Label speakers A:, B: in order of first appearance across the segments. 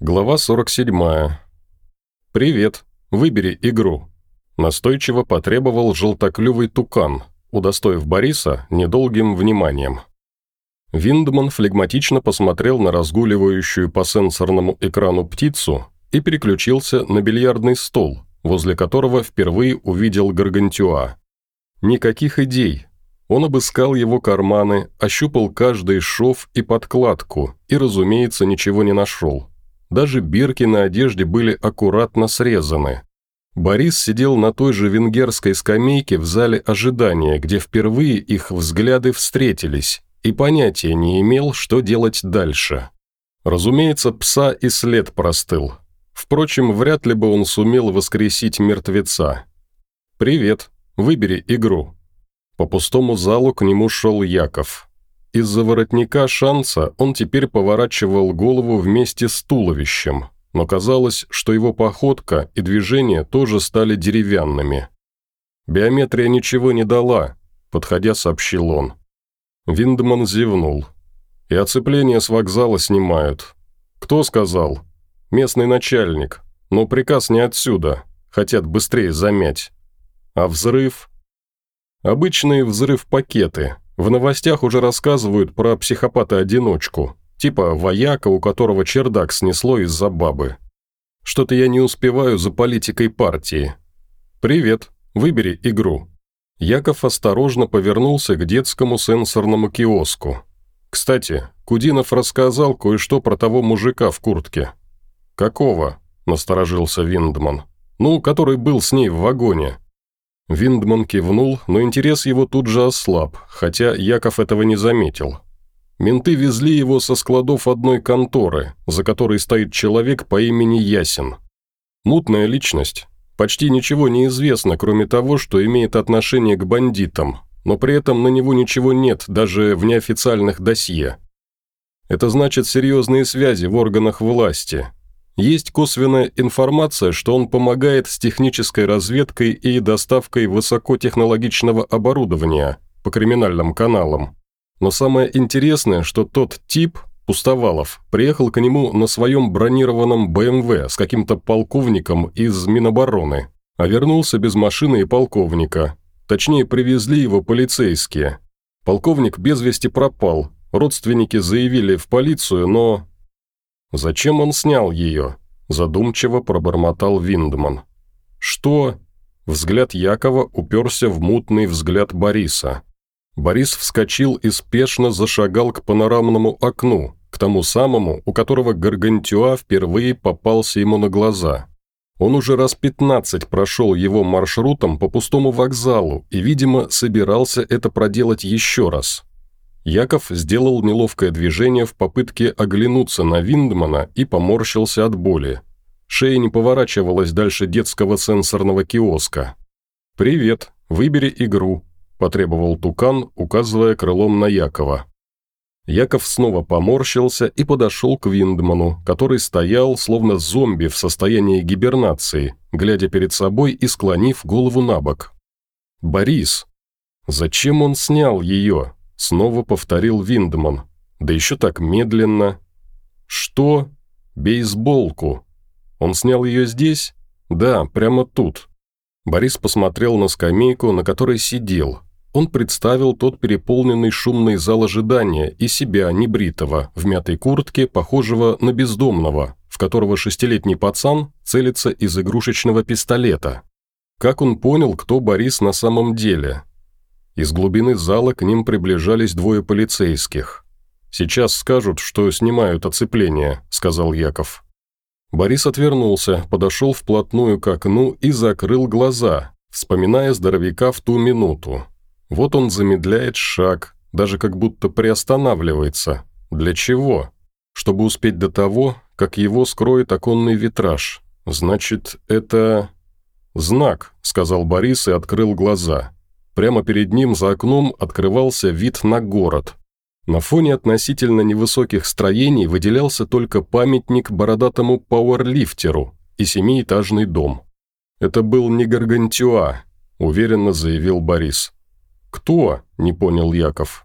A: Глава 47. «Привет. Выбери игру». Настойчиво потребовал желтоклювый тукан, удостоив Бориса недолгим вниманием. Виндман флегматично посмотрел на разгуливающую по сенсорному экрану птицу и переключился на бильярдный стол, возле которого впервые увидел Гаргантюа. Никаких идей. Он обыскал его карманы, ощупал каждый шов и подкладку и, разумеется, ничего не нашел. Даже бирки на одежде были аккуратно срезаны. Борис сидел на той же венгерской скамейке в зале ожидания, где впервые их взгляды встретились, и понятия не имел, что делать дальше. Разумеется, пса и след простыл. Впрочем, вряд ли бы он сумел воскресить мертвеца. «Привет, выбери игру». По пустому залу к нему шел Яков. Из-за воротника шанса он теперь поворачивал голову вместе с туловищем, но казалось, что его походка и движения тоже стали деревянными. «Биометрия ничего не дала», – подходя сообщил он. Виндман зевнул. «И оцепление с вокзала снимают. Кто сказал?» «Местный начальник. Но приказ не отсюда. Хотят быстрее замять. А взрыв?» «Обычные взрыв-пакеты», в новостях уже рассказывают про психопата-одиночку, типа вояка, у которого чердак снесло из-за бабы. Что-то я не успеваю за политикой партии. «Привет, выбери игру». Яков осторожно повернулся к детскому сенсорному киоску. «Кстати, Кудинов рассказал кое-что про того мужика в куртке». «Какого?» – насторожился Виндман. «Ну, который был с ней в вагоне». Виндман кивнул, но интерес его тут же ослаб, хотя Яков этого не заметил. Менты везли его со складов одной конторы, за которой стоит человек по имени Ясин. Мутная личность. Почти ничего не известно, кроме того, что имеет отношение к бандитам, но при этом на него ничего нет, даже в неофициальных досье. Это значит серьезные связи в органах власти, есть косвенная информация, что он помогает с технической разведкой и доставкой высокотехнологичного оборудования по криминальным каналам. Но самое интересное, что тот тип, Пустовалов, приехал к нему на своем бронированном БМВ с каким-то полковником из Минобороны, а вернулся без машины и полковника. Точнее, привезли его полицейские. Полковник без вести пропал, родственники заявили в полицию, но «Зачем он снял ее?» – задумчиво пробормотал Виндман. «Что?» Взгляд Якова уперся в мутный взгляд Бориса. Борис вскочил и спешно зашагал к панорамному окну, к тому самому, у которого Гаргантюа впервые попался ему на глаза. Он уже раз пятнадцать прошел его маршрутом по пустому вокзалу и, видимо, собирался это проделать еще раз. Яков сделал неловкое движение в попытке оглянуться на Виндмана и поморщился от боли. Шея не поворачивалась дальше детского сенсорного киоска. «Привет, выбери игру», – потребовал Тукан, указывая крылом на Якова. Яков снова поморщился и подошел к Виндману, который стоял, словно зомби в состоянии гибернации, глядя перед собой и склонив голову на бок. «Борис! Зачем он снял ее?» Снова повторил Виндман. Да еще так медленно. Что? Бейсболку. Он снял ее здесь? Да, прямо тут. Борис посмотрел на скамейку, на которой сидел. Он представил тот переполненный шумный зал ожидания и себя, небритого, в мятой куртке, похожего на бездомного, в которого шестилетний пацан целится из игрушечного пистолета. Как он понял, кто Борис на самом деле? Из глубины зала к ним приближались двое полицейских. «Сейчас скажут, что снимают оцепление», – сказал Яков. Борис отвернулся, подошел вплотную к окну и закрыл глаза, вспоминая здоровяка в ту минуту. Вот он замедляет шаг, даже как будто приостанавливается. Для чего? Чтобы успеть до того, как его скроет оконный витраж. Значит, это... «Знак», – сказал Борис и открыл глаза. Прямо перед ним за окном открывался вид на город. На фоне относительно невысоких строений выделялся только памятник бородатому пауэрлифтеру и семиэтажный дом. «Это был не Гаргантюа», – уверенно заявил Борис. «Кто?» – не понял Яков.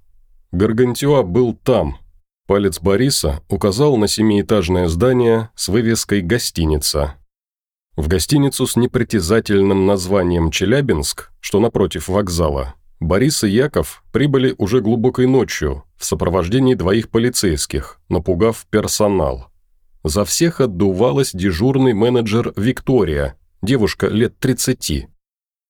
A: «Гаргантюа был там». Палец Бориса указал на семиэтажное здание с вывеской «Гостиница». В гостиницу с непритязательным названием «Челябинск», что напротив вокзала, Борис и Яков прибыли уже глубокой ночью в сопровождении двоих полицейских, напугав персонал. За всех отдувалась дежурный менеджер Виктория, девушка лет 30.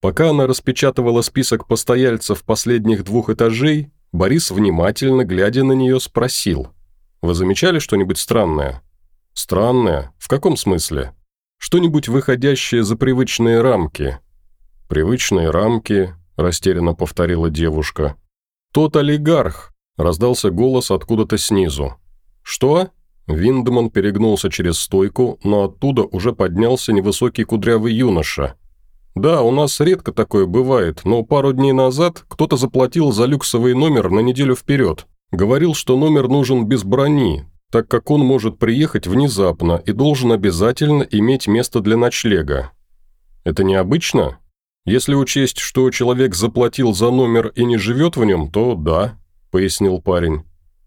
A: Пока она распечатывала список постояльцев последних двух этажей, Борис, внимательно глядя на нее, спросил. «Вы замечали что-нибудь странное?» «Странное? В каком смысле?» «Что-нибудь выходящее за привычные рамки?» «Привычные рамки», – растерянно повторила девушка. «Тот олигарх!» – раздался голос откуда-то снизу. «Что?» Виндман перегнулся через стойку, но оттуда уже поднялся невысокий кудрявый юноша – «Да, у нас редко такое бывает, но пару дней назад кто-то заплатил за люксовый номер на неделю вперед. Говорил, что номер нужен без брони, так как он может приехать внезапно и должен обязательно иметь место для ночлега. Это необычно? Если учесть, что человек заплатил за номер и не живет в нем, то да», – пояснил парень.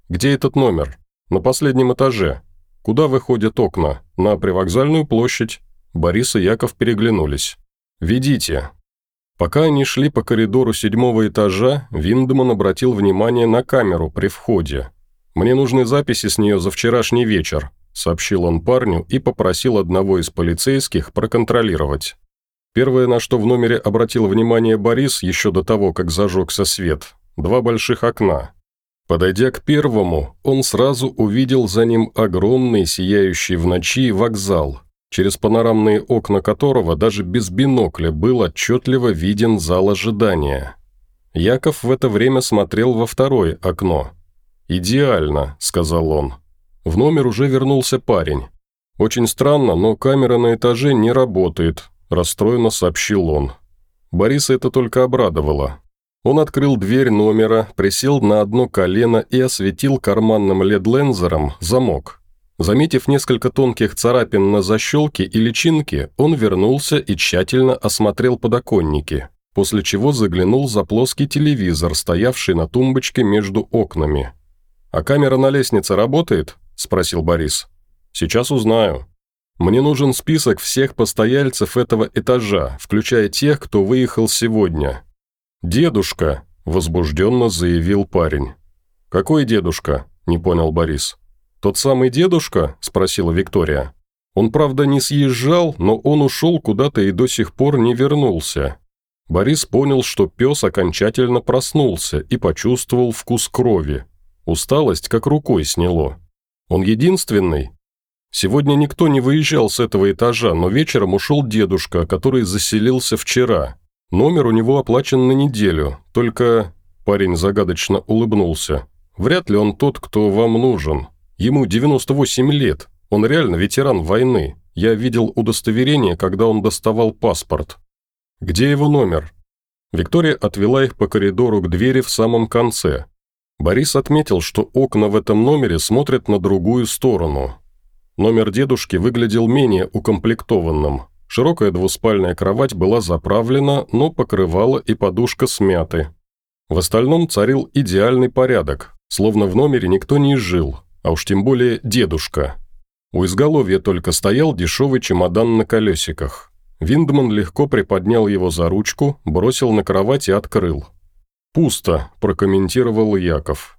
A: «Где этот номер?» «На последнем этаже. Куда выходят окна? На привокзальную площадь». Борис и Яков переглянулись. «Ведите». Пока они шли по коридору седьмого этажа, Виндеман обратил внимание на камеру при входе. «Мне нужны записи с нее за вчерашний вечер», – сообщил он парню и попросил одного из полицейских проконтролировать. Первое, на что в номере обратил внимание Борис еще до того, как зажегся свет – два больших окна. Подойдя к первому, он сразу увидел за ним огромный, сияющий в ночи вокзал – через панорамные окна которого даже без бинокля был отчетливо виден зал ожидания. Яков в это время смотрел во второе окно. «Идеально», — сказал он. В номер уже вернулся парень. «Очень странно, но камера на этаже не работает», – расстроенно сообщил он. Бориса это только обрадовало. Он открыл дверь номера, присел на одно колено и осветил карманным лед-лензером замок. Заметив несколько тонких царапин на защелке и личинке, он вернулся и тщательно осмотрел подоконники, после чего заглянул за плоский телевизор, стоявший на тумбочке между окнами. «А камера на лестнице работает?» – спросил Борис. «Сейчас узнаю. Мне нужен список всех постояльцев этого этажа, включая тех, кто выехал сегодня». «Дедушка», – возбужденно заявил парень. «Какой дедушка?» – не понял Борис. «Тот самый дедушка?» – спросила Виктория. «Он, правда, не съезжал, но он ушел куда-то и до сих пор не вернулся». Борис понял, что пес окончательно проснулся и почувствовал вкус крови. Усталость как рукой сняло. Он единственный? Сегодня никто не выезжал с этого этажа, но вечером ушел дедушка, который заселился вчера. Номер у него оплачен на неделю, только... Парень загадочно улыбнулся. Вряд ли он тот, кто вам нужен. Ему 98 лет, он реально ветеран войны. Я видел удостоверение, когда он доставал паспорт. Где его номер? Виктория отвела их по коридору к двери в самом конце. Борис отметил, что окна в этом номере смотрят на другую сторону. Номер дедушки выглядел менее укомплектованным. Широкая двуспальная кровать была заправлена, но покрывало и подушка смяты. В остальном царил идеальный порядок, словно в номере никто не жил, а уж тем более дедушка. У изголовья только стоял дешевый чемодан на колесиках. Виндман легко приподнял его за ручку, бросил на кровать и открыл. «Пусто», – прокомментировал Яков.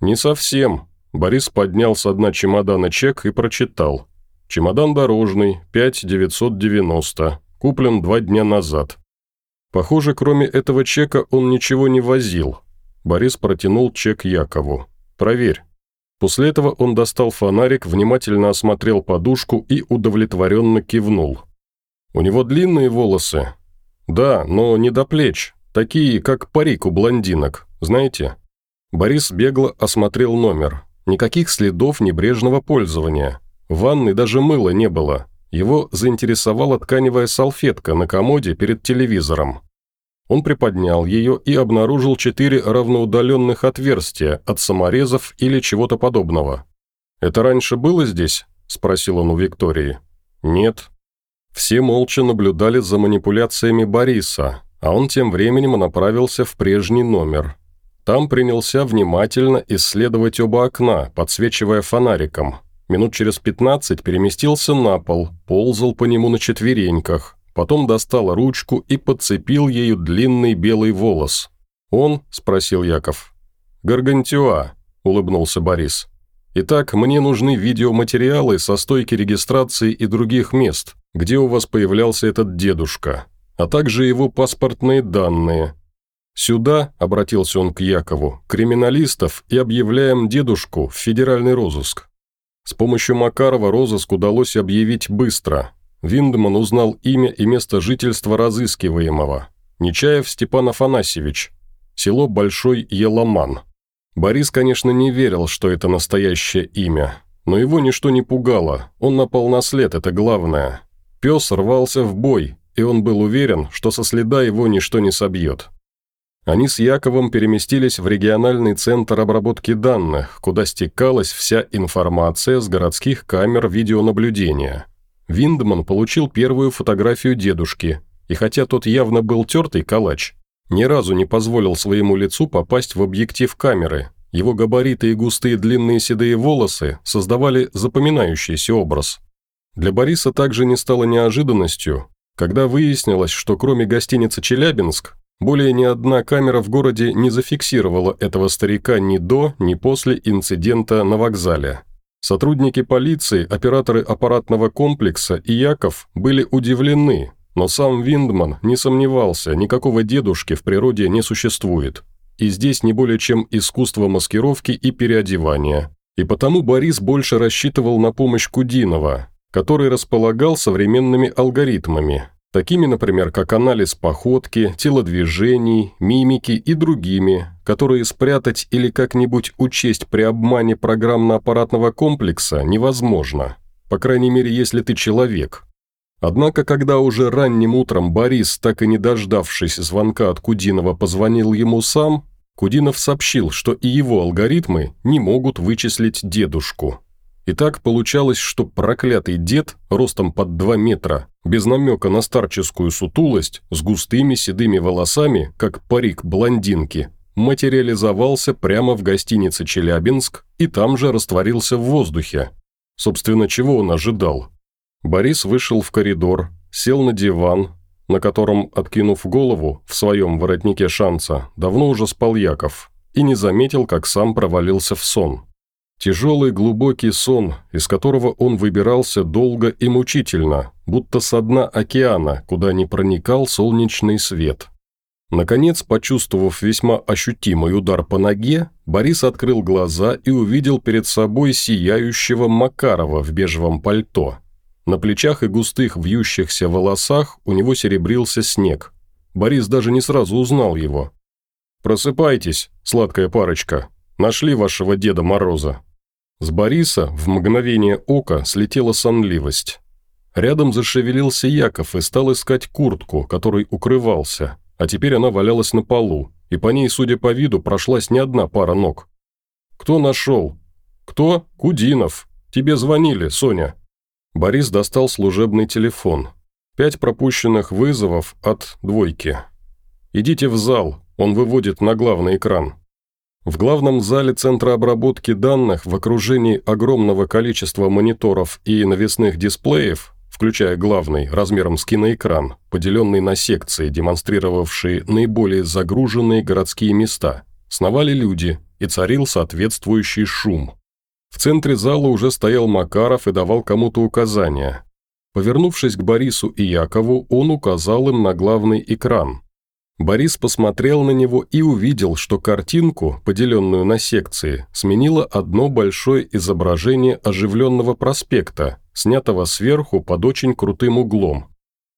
A: «Не совсем». Борис поднял с дна чемодана чек и прочитал. «Чемодан дорожный, 5990, куплен два дня назад». Похоже, кроме этого чека он ничего не возил. Борис протянул чек Якову. «Проверь». После этого он достал фонарик, внимательно осмотрел подушку и удовлетворенно кивнул. «У него длинные волосы?» «Да, но не до плеч, такие, как парик у блондинок, знаете?» Борис бегло осмотрел номер. Никаких следов небрежного пользования. В ванной даже мыла не было. Его заинтересовала тканевая салфетка на комоде перед телевизором. Он приподнял ее и обнаружил четыре равноудаленных отверстия от саморезов или чего-то подобного. «Это раньше было здесь?» – спросил он у Виктории. «Нет». Все молча наблюдали за манипуляциями Бориса, а он тем временем направился в прежний номер. Там принялся внимательно исследовать оба окна, подсвечивая фонариком. Минут через пятнадцать переместился на пол, ползал по нему на четвереньках, потом достал ручку и подцепил ею длинный белый волос. «Он?» – спросил Яков. «Гаргантюа», – улыбнулся Борис. «Итак, мне нужны видеоматериалы со стойки регистрации и других мест, где у вас появлялся этот дедушка, а также его паспортные данные, «Сюда», – обратился он к Якову, – «криминалистов и объявляем дедушку в федеральный розыск». С помощью Макарова розыск удалось объявить быстро. Виндман узнал имя и место жительства разыскиваемого. Нечаев Степан Афанасьевич. Село Большой Еломан. Борис, конечно, не верил, что это настоящее имя. Но его ничто не пугало, он напал на след, это главное. Пес рвался в бой, и он был уверен, что со следа его ничто не собьет. Они с Яковом переместились в региональный центр обработки данных, куда стекалась вся информация с городских камер видеонаблюдения. Виндман получил первую фотографию дедушки, и хотя тот явно был тертый калач, ни разу не позволил своему лицу попасть в объектив камеры. Его габариты и густые длинные седые волосы создавали запоминающийся образ. Для Бориса также не стало неожиданностью, когда выяснилось, что кроме гостиницы «Челябинск», более ни одна камера в городе не зафиксировала этого старика ни до, ни после инцидента на вокзале. Сотрудники полиции, операторы аппаратного комплекса и Яков были удивлены, но сам Виндман не сомневался, никакого дедушки в природе не существует. И здесь не более чем искусство маскировки и переодевания. И потому Борис больше рассчитывал на помощь Кудинова, который располагал современными алгоритмами, такими, например, как анализ походки, телодвижений, мимики и другими, которые спрятать или как-нибудь учесть при обмане программно-аппаратного комплекса невозможно, по крайней мере, если ты человек. Однако, когда уже ранним утром Борис, так и не дождавшись звонка от Кудинова, позвонил ему сам, Кудинов сообщил, что и его алгоритмы не могут вычислить дедушку. И так получалось, что проклятый дед, ростом под 2 метра, без намека на старческую сутулость, с густыми седыми волосами, как парик блондинки, материализовался прямо в гостинице «Челябинск» и там же растворился в воздухе. Собственно, чего он ожидал? Борис вышел в коридор, сел на диван, на котором, откинув голову, в своем воротнике шанса, давно уже спал Яков, и не заметил, как сам провалился в сон. Тяжелый глубокий сон, из которого он выбирался долго и мучительно, будто со дна океана, куда не проникал солнечный свет. Наконец, почувствовав весьма ощутимый удар по ноге, Борис открыл глаза и увидел перед собой сияющего Макарова в бежевом пальто. На плечах и густых вьющихся волосах у него серебрился снег. Борис даже не сразу узнал его. «Просыпайтесь, сладкая парочка. Нашли вашего Деда Мороза». С Бориса в мгновение ока слетела сонливость. Рядом зашевелился Яков и стал искать куртку, которой укрывался, а теперь она валялась на полу, и по ней, судя по виду, прошлась не одна пара ног. «Кто нашел?» «Кто? Кудинов. Тебе звонили, Соня». Борис достал служебный телефон. Пять пропущенных вызовов от двойки. «Идите в зал, он выводит на главный экран». В главном зале Центра обработки данных в окружении огромного количества мониторов и навесных дисплеев, включая главный размером с киноэкран, поделенный на секции, демонстрировавшие наиболее загруженные городские места, сновали люди и царил соответствующий шум. В центре зала уже стоял Макаров и давал кому-то указания. Повернувшись к Борису и Якову, он указал им на главный экран – Борис посмотрел на него и увидел, что картинку, поделенную на секции, сменило одно большое изображение оживленного проспекта, снятого сверху под очень крутым углом.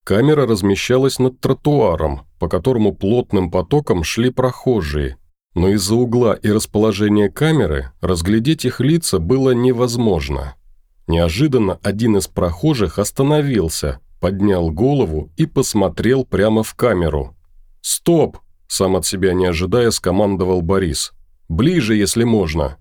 A: Камера размещалась над тротуаром, по которому плотным потоком шли прохожие, но из-за угла и расположения камеры разглядеть их лица было невозможно. Неожиданно один из прохожих остановился, поднял голову и посмотрел прямо в камеру – «Стоп!» – сам от себя не ожидая, скомандовал Борис. «Ближе, если можно!»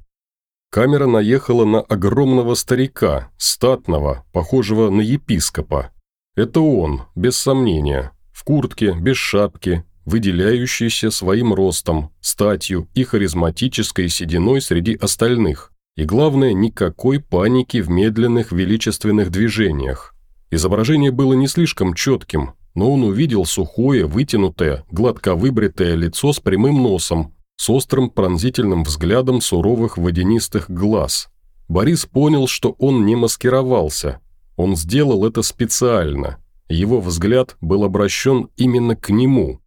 A: Камера наехала на огромного старика, статного, похожего на епископа. Это он, без сомнения, в куртке, без шапки, выделяющийся своим ростом, статью и харизматической сединой среди остальных. И главное, никакой паники в медленных величественных движениях. Изображение было не слишком четким, но он увидел сухое, вытянутое, гладко выбритое лицо с прямым носом, с острым пронзительным взглядом суровых водянистых глаз. Борис понял, что он не маскировался. Он сделал это специально. Его взгляд был обращен именно к нему.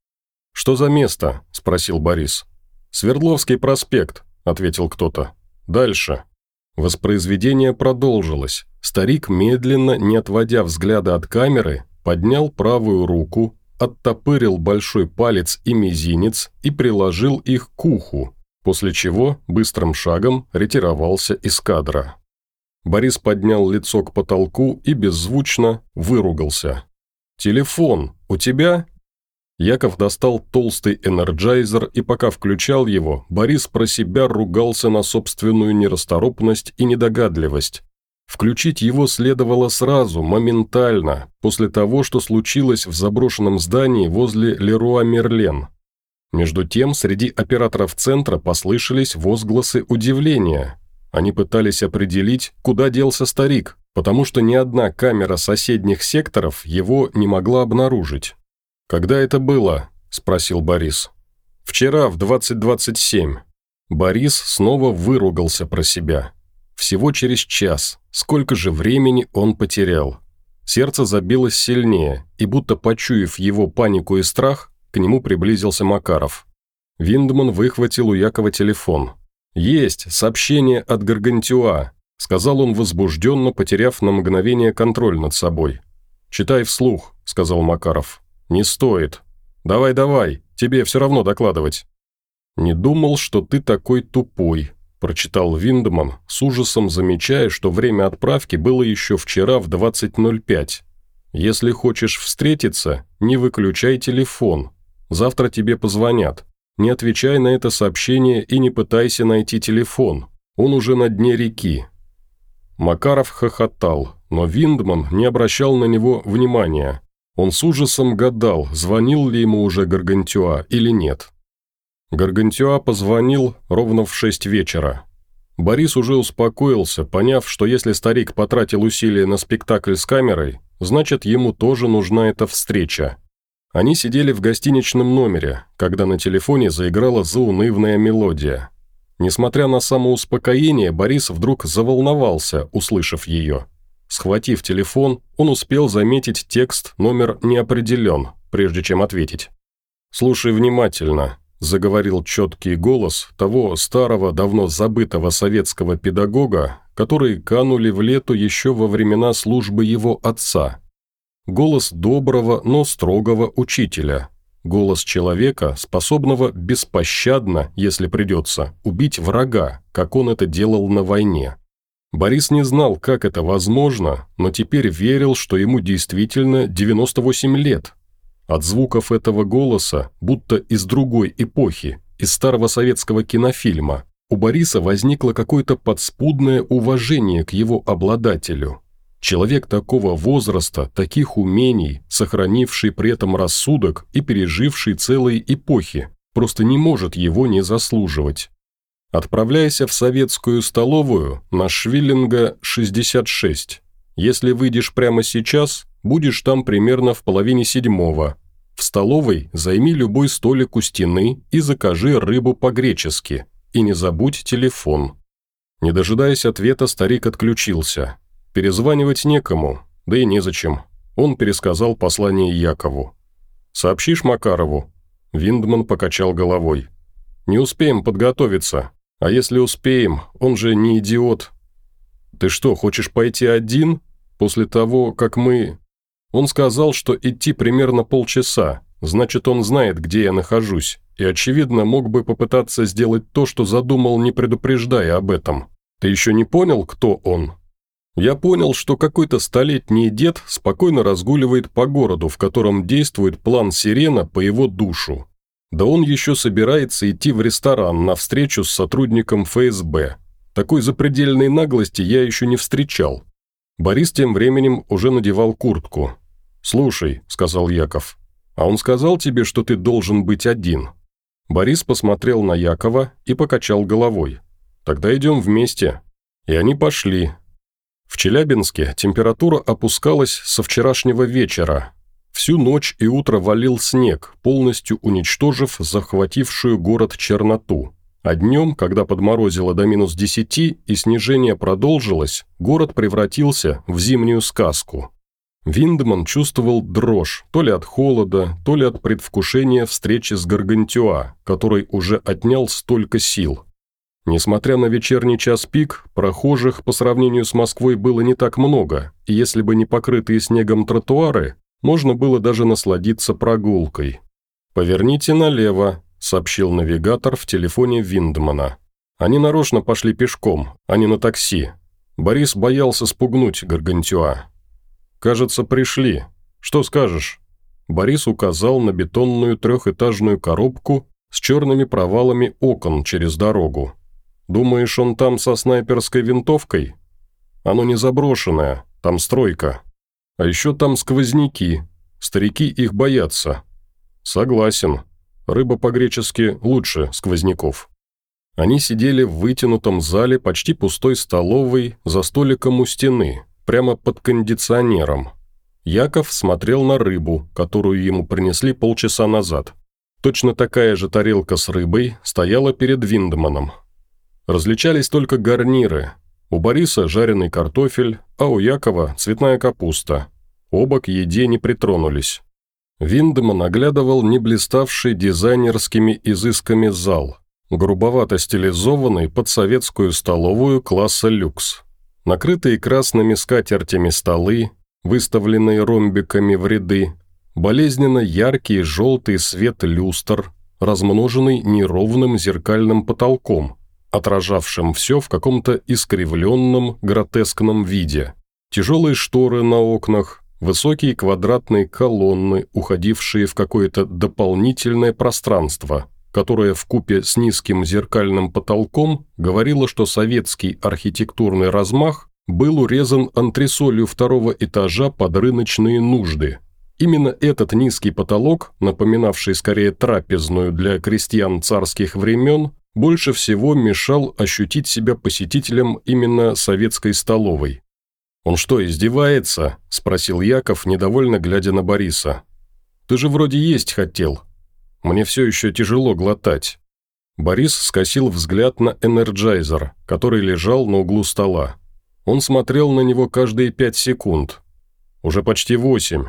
A: «Что за место?» – спросил Борис. «Свердловский проспект», – ответил кто-то. «Дальше». Воспроизведение продолжилось. Старик, медленно, не отводя взгляда от камеры, поднял правую руку, оттопырил большой палец и мизинец и приложил их к уху, после чего быстрым шагом ретировался из кадра. Борис поднял лицо к потолку и беззвучно выругался. «Телефон у тебя?» Яков достал толстый энерджайзер, и пока включал его, Борис про себя ругался на собственную нерасторопность и недогадливость. Включить его следовало сразу, моментально, после того, что случилось в заброшенном здании возле Леруа Мерлен. Между тем, среди операторов центра послышались возгласы удивления. Они пытались определить, куда делся старик, потому что ни одна камера соседних секторов его не могла обнаружить. «Когда это было?» – спросил Борис. «Вчера в 20.27». Борис снова выругался про себя. Всего через час. Сколько же времени он потерял? Сердце забилось сильнее, и будто почуяв его панику и страх, к нему приблизился Макаров. Виндман выхватил у Якова телефон. «Есть сообщение от Гаргантюа», – сказал он возбужденно, потеряв на мгновение контроль над собой. «Читай вслух», – сказал Макаров. «Не стоит. Давай-давай, тебе все равно докладывать». «Не думал, что ты такой тупой», прочитал Виндман, с ужасом замечая, что время отправки было еще вчера в 20.05. «Если хочешь встретиться, не выключай телефон. Завтра тебе позвонят. Не отвечай на это сообщение и не пытайся найти телефон. Он уже на дне реки». Макаров хохотал, но Виндман не обращал на него внимания. Он с ужасом гадал, звонил ли ему уже Гаргантюа или нет. Гаргантюа позвонил ровно в шесть вечера. Борис уже успокоился, поняв, что если старик потратил усилия на спектакль с камерой, значит, ему тоже нужна эта встреча. Они сидели в гостиничном номере, когда на телефоне заиграла заунывная мелодия. Несмотря на самоуспокоение, Борис вдруг заволновался, услышав ее. Схватив телефон, он успел заметить текст «Номер не определен», прежде чем ответить. «Слушай внимательно заговорил четкий голос того старого, давно забытого советского педагога, которые канули в лету еще во времена службы его отца. Голос доброго, но строгого учителя. Голос человека, способного беспощадно, если придется, убить врага, как он это делал на войне. Борис не знал, как это возможно, но теперь верил, что ему действительно 98 лет – от звуков этого голоса, будто из другой эпохи, из старого советского кинофильма, у Бориса возникло какое-то подспудное уважение к его обладателю. Человек такого возраста, таких умений, сохранивший при этом рассудок и переживший целые эпохи, просто не может его не заслуживать. Отправляйся в советскую столовую на Швиллинга, 66. Если выйдешь прямо сейчас, будешь там примерно в половине седьмого, в столовой займи любой столик у стены и закажи рыбу по-гречески. И не забудь телефон». Не дожидаясь ответа, старик отключился. Перезванивать некому, да и незачем. Он пересказал послание Якову. «Сообщишь Макарову?» Виндман покачал головой. «Не успеем подготовиться. А если успеем, он же не идиот». «Ты что, хочешь пойти один? После того, как мы...» Он сказал, что идти примерно полчаса, значит, он знает, где я нахожусь, и, очевидно, мог бы попытаться сделать то, что задумал, не предупреждая об этом. Ты еще не понял, кто он? Я понял, что какой-то столетний дед спокойно разгуливает по городу, в котором действует план «Сирена» по его душу. Да он еще собирается идти в ресторан на встречу с сотрудником ФСБ. Такой запредельной наглости я еще не встречал. Борис тем временем уже надевал куртку. «Слушай», – сказал Яков, – А он сказал тебе, что ты должен быть один?» Борис посмотрел на Якова и покачал головой. «Тогда идем вместе». И они пошли. В Челябинске температура опускалась со вчерашнего вечера. Всю ночь и утро валил снег, полностью уничтожив захватившую город черноту. А днем, когда подморозило до минус десяти и снижение продолжилось, город превратился в зимнюю сказку. Виндман чувствовал дрожь, то ли от холода, то ли от предвкушения встречи с Гаргантюа, который уже отнял столько сил. Несмотря на вечерний час пик, прохожих по сравнению с Москвой было не так много, и если бы не покрытые снегом тротуары, можно было даже насладиться прогулкой. «Поверните налево», – сообщил навигатор в телефоне Виндмана. Они нарочно пошли пешком, а не на такси. Борис боялся спугнуть Гаргантюа. «Кажется, пришли. Что скажешь?» Борис указал на бетонную трехэтажную коробку с черными провалами окон через дорогу. «Думаешь, он там со снайперской винтовкой?» «Оно не заброшенное, там стройка. А еще там сквозняки. Старики их боятся». «Согласен. Рыба по-гречески лучше сквозняков». Они сидели в вытянутом зале почти пустой столовой за столиком у стены, прямо под кондиционером. Яков смотрел на рыбу, которую ему принесли полчаса назад. Точно такая же тарелка с рыбой стояла перед Виндеманом. Различались только гарниры. У Бориса жареный картофель, а у Якова цветная капуста. Оба к еде не притронулись. Виндеман оглядывал не блиставший дизайнерскими изысками зал, грубовато стилизованный под советскую столовую класса люкс. Накрытые красными скатертями столы, выставленные ромбиками в ряды, болезненно яркий желтый свет люстр, размноженный неровным зеркальным потолком, отражавшим все в каком-то искривленном, гротескном виде. Тяжелые шторы на окнах, высокие квадратные колонны, уходившие в какое-то дополнительное пространство, которая в купе с низким зеркальным потолком говорила, что советский архитектурный размах был урезан антресолью второго этажа под рыночные нужды. Именно этот низкий потолок, напоминавший скорее трапезную для крестьян царских времен, больше всего мешал ощутить себя посетителем именно советской столовой. «Он что, издевается?» – спросил Яков, недовольно глядя на Бориса. «Ты же вроде есть хотел», мне все еще тяжело глотать». Борис скосил взгляд на энерджайзер, который лежал на углу стола. Он смотрел на него каждые пять секунд. Уже почти восемь.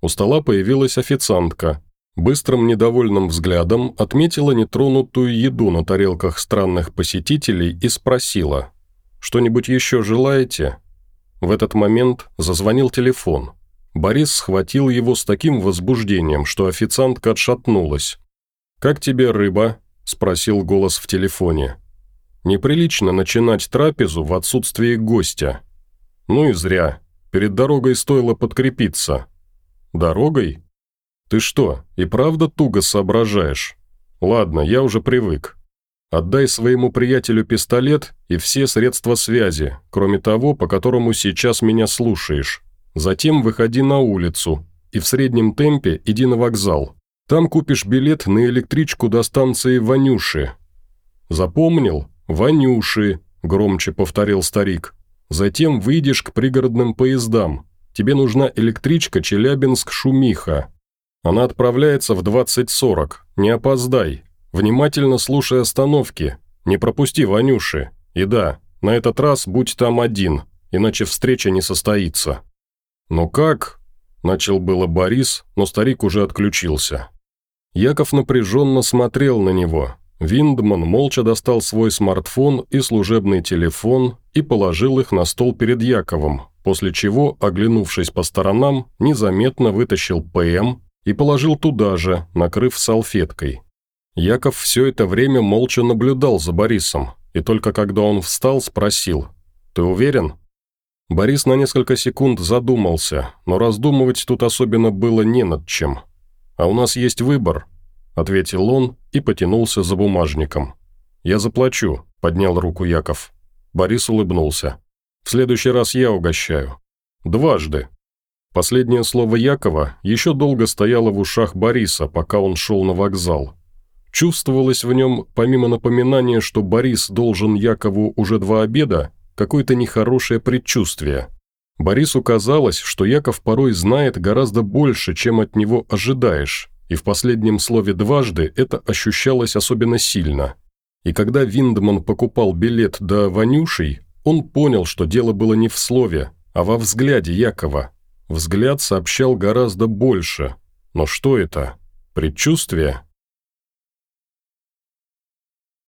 A: У стола появилась официантка. Быстрым недовольным взглядом отметила нетронутую еду на тарелках странных посетителей и спросила «Что-нибудь еще желаете?» В этот момент зазвонил телефон. Борис схватил его с таким возбуждением, что официантка отшатнулась. «Как тебе рыба?» – спросил голос в телефоне. «Неприлично начинать трапезу в отсутствии гостя». «Ну и зря. Перед дорогой стоило подкрепиться». «Дорогой? Ты что, и правда туго соображаешь? Ладно, я уже привык. Отдай своему приятелю пистолет и все средства связи, кроме того, по которому сейчас меня слушаешь. Затем выходи на улицу и в среднем темпе иди на вокзал. Там купишь билет на электричку до станции Ванюши». «Запомнил? Ванюши», – громче повторил старик. «Затем выйдешь к пригородным поездам. Тебе нужна электричка Челябинск-Шумиха. Она отправляется в 20.40. Не опоздай. Внимательно слушай остановки. Не пропусти Ванюши. И да, на этот раз будь там один, иначе встреча не состоится». «Ну как?» – начал было Борис, но старик уже отключился. Яков напряженно смотрел на него. Виндман молча достал свой смартфон и служебный телефон и положил их на стол перед Яковом, после чего, оглянувшись по сторонам, незаметно вытащил ПМ и положил туда же, накрыв салфеткой. Яков все это время молча наблюдал за Борисом, и только когда он встал, спросил «Ты уверен?» Борис на несколько секунд задумался, но раздумывать тут особенно было не над чем. «А у нас есть выбор», – ответил он и потянулся за бумажником. «Я заплачу», – поднял руку Яков. Борис улыбнулся. «В следующий раз я угощаю». «Дважды». Последнее слово Якова еще долго стояло в ушах Бориса, пока он шел на вокзал. Чувствовалось в нем, помимо напоминания, что Борис должен Якову уже два обеда, какое-то нехорошее предчувствие. Борису казалось, что Яков порой знает гораздо больше, чем от него ожидаешь, и в последнем слове «дважды» это ощущалось особенно сильно. И когда Виндман покупал билет до Ванюшей, он понял, что дело было не в слове, а во взгляде Якова. Взгляд сообщал гораздо больше. Но что это? Предчувствие?